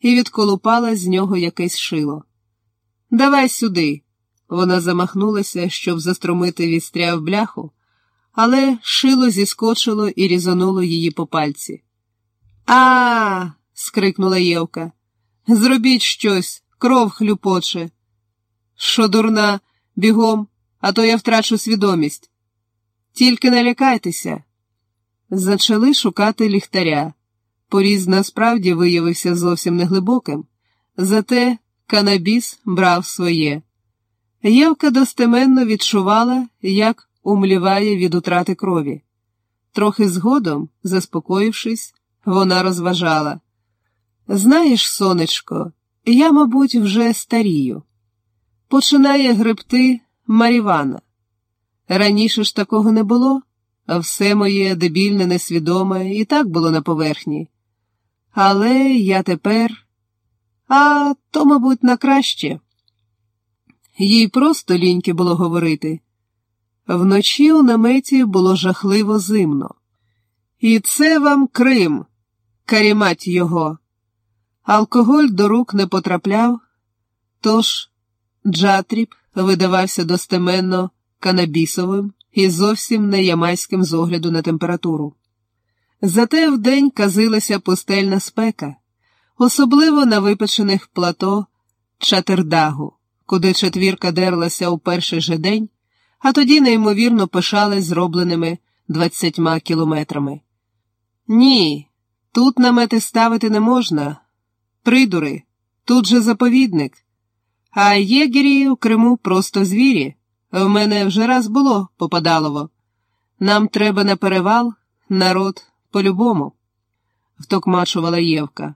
і відколупала з нього якесь шило. Давай сюди. Вона замахнулася, щоб застромити відстря в бляху, але шило зіскочило і різонуло її по пальці. А. скрикнула Євка. Зробіть щось, кров хлюпоче. Що дурна, бігом, а то я втрачу свідомість. Тільки не лякайтеся. Зачали шукати ліхтаря. Поріз насправді виявився зовсім неглибоким, зате канабіс брав своє. Євка достеменно відчувала, як умліває від утрати крові. Трохи згодом, заспокоївшись, вона розважала. Знаєш, сонечко, я, мабуть, вже старію. Починає гребти Марівана. Раніше ж такого не було, а все моє дебільне, несвідоме і так було на поверхні. Але я тепер, а то, мабуть, на краще. Їй просто ліньки було говорити. Вночі у наметі було жахливо зимно. І це вам Крим, карімать його. Алкоголь до рук не потрапляв, тож Jah trip видавався достеменно канабісовим і зовсім не ямайським з огляду на температуру. Зате вдень казилася пустельна спека, особливо на випечених плато Чатирдагу, куди четвірка дерлася у перший же день, а тоді неймовірно пишалась зробленими двадцятьма кілометрами. Ні, тут намети ставити не можна. Придури, тут же заповідник. А єгері у Криму просто звірі. В мене вже раз було попадалово. Нам треба на перевал, народ по-любому, втокмачувала Євка.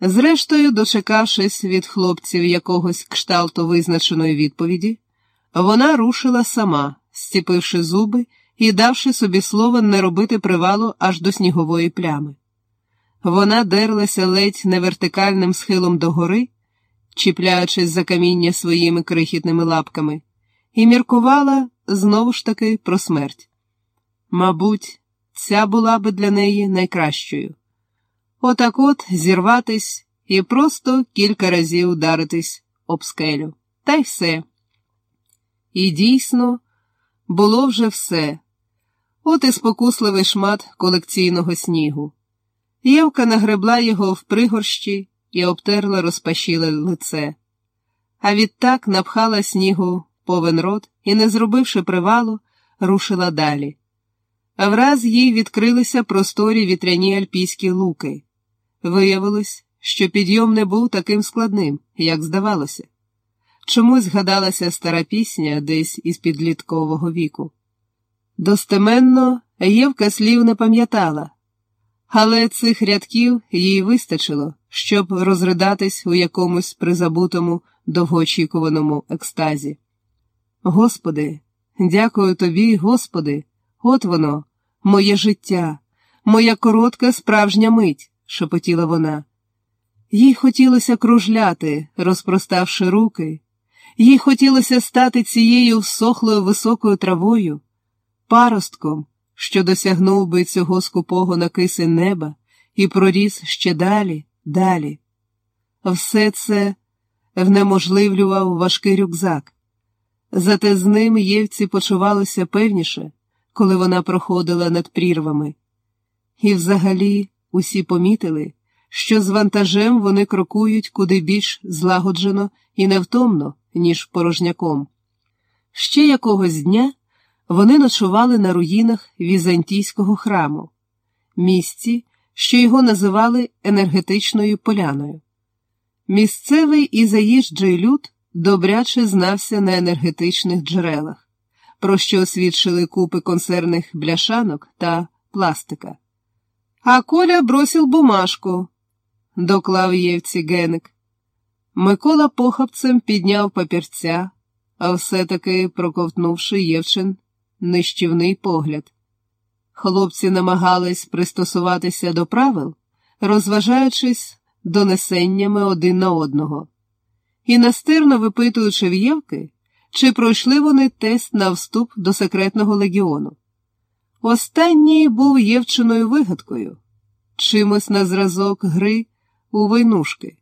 Зрештою, дочекавшись від хлопців якогось кшталту визначеної відповіді, вона рушила сама, стіпивши зуби і давши собі слово не робити привалу аж до снігової плями. Вона дерлася ледь не вертикальним схилом догори, чіпляючись за каміння своїми крихітними лапками, і міркувала знову ж таки про смерть. Мабуть, ця була би для неї найкращою. Отак от зірватись і просто кілька разів ударитись об скелю. Та й все. І дійсно, було вже все. От і спокусливий шмат колекційного снігу. Євка нагребла його в пригорщі і обтерла розпашіле лице, а відтак напхала снігу повен рот і, не зробивши привалу, рушила далі. Враз їй відкрилися просторі вітряні альпійські луки. Виявилось, що підйом не був таким складним, як здавалося. Чомусь згадалася стара пісня десь із підліткового віку. Достеменно Євка слів не пам'ятала, але цих рядків їй вистачило, щоб розридатись у якомусь призабутому довгоочікуваному екстазі. Господи, дякую тобі, Господи, от воно, моє життя, моя коротка справжня мить, шепотіла вона. Їй хотілося кружляти, розпроставши руки, їй хотілося стати цією всохлою високою травою, паростком, що досягнув би цього скупого накиси неба і проріс ще далі, далі. Все це внеможливлював важкий рюкзак. Зате з ним Євці почувалося певніше, коли вона проходила над прірвами. І взагалі усі помітили, що з вантажем вони крокують куди більш злагоджено і невтомно, ніж порожняком. Ще якогось дня вони ночували на руїнах візантійського храму, місці, що його називали енергетичною поляною. Місцевий і заїжджий люд добряче знався на енергетичних джерелах, про що свідчили купи консервних бляшанок та пластика. А Коля бросив бумажку, доклав Євці Геник. Микола похапцем підняв папірця, а все-таки проковтнувши Євчин нищівний погляд. Хлопці намагались пристосуватися до правил, розважаючись донесеннями один на одного, і настирно випитуючи в Євки, чи пройшли вони тест на вступ до секретного легіону. Останній був Євчиною вигадкою, чимось на зразок гри у войнушки.